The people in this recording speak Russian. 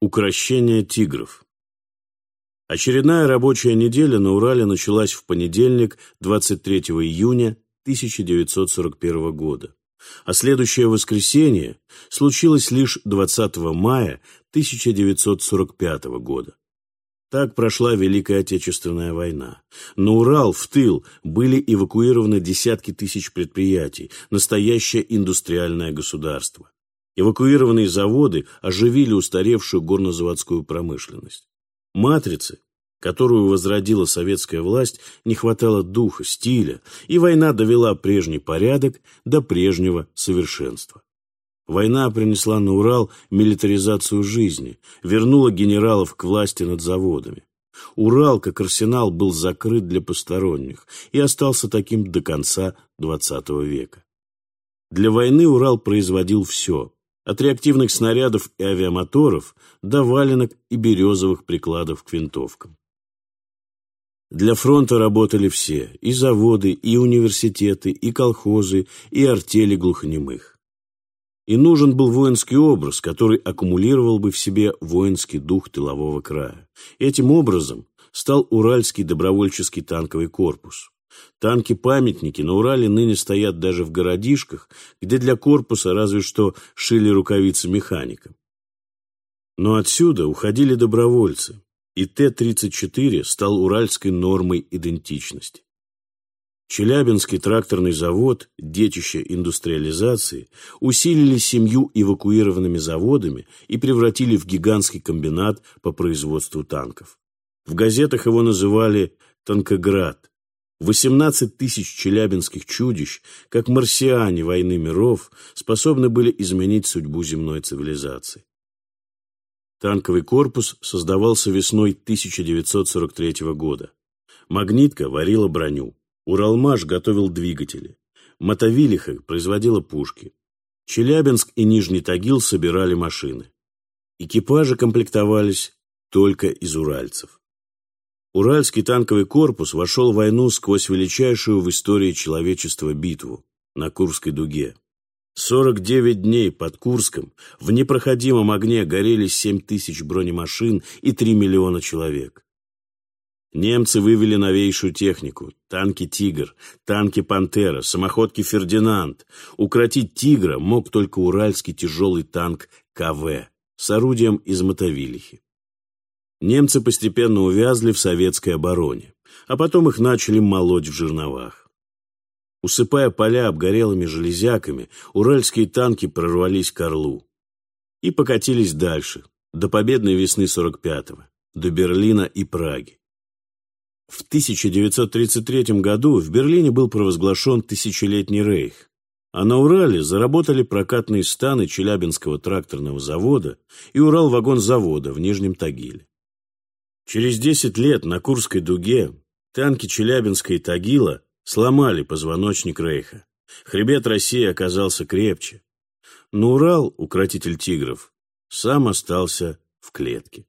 Укращение тигров. Очередная рабочая неделя на Урале началась в понедельник, 23 июня 1941 года, а следующее воскресенье случилось лишь 20 мая 1945 года. Так прошла Великая Отечественная война. На Урал, в тыл, были эвакуированы десятки тысяч предприятий, настоящее индустриальное государство. Эвакуированные заводы оживили устаревшую горнозаводскую промышленность. Матрицы, которую возродила советская власть, не хватало духа, стиля, и война довела прежний порядок до прежнего совершенства. Война принесла на Урал милитаризацию жизни, вернула генералов к власти над заводами. Урал, как арсенал, был закрыт для посторонних и остался таким до конца XX века. Для войны Урал производил все от реактивных снарядов и авиамоторов до валенок и березовых прикладов к винтовкам. Для фронта работали все – и заводы, и университеты, и колхозы, и артели глухонемых. И нужен был воинский образ, который аккумулировал бы в себе воинский дух тылового края. Этим образом стал Уральский добровольческий танковый корпус. Танки-памятники на Урале ныне стоят даже в городишках, где для корпуса разве что шили рукавицы механикам. Но отсюда уходили добровольцы, и Т-34 стал уральской нормой идентичности. Челябинский тракторный завод, детище индустриализации, усилили семью эвакуированными заводами и превратили в гигантский комбинат по производству танков. В газетах его называли «Танкоград», 18 тысяч челябинских чудищ, как марсиане войны миров, способны были изменить судьбу земной цивилизации. Танковый корпус создавался весной 1943 года. Магнитка варила броню. Уралмаш готовил двигатели. Мотовилиха производила пушки. Челябинск и Нижний Тагил собирали машины. Экипажи комплектовались только из уральцев. Уральский танковый корпус вошел в войну сквозь величайшую в истории человечества битву на Курской дуге. 49 дней под Курском в непроходимом огне горели 7 тысяч бронемашин и 3 миллиона человек. Немцы вывели новейшую технику – танки «Тигр», танки «Пантера», самоходки «Фердинанд». Укротить «Тигра» мог только уральский тяжелый танк КВ с орудием из мотовилихи. Немцы постепенно увязли в советской обороне, а потом их начали молоть в жерновах. Усыпая поля обгорелыми железяками, уральские танки прорвались к Орлу и покатились дальше, до победной весны 45-го, до Берлина и Праги. В 1933 году в Берлине был провозглашен Тысячелетний рейх, а на Урале заработали прокатные станы Челябинского тракторного завода и Уралвагонзавода в Нижнем Тагиле. Через десять лет на Курской дуге танки Челябинска и Тагила сломали позвоночник Рейха. Хребет России оказался крепче. Но Урал, укротитель тигров, сам остался в клетке.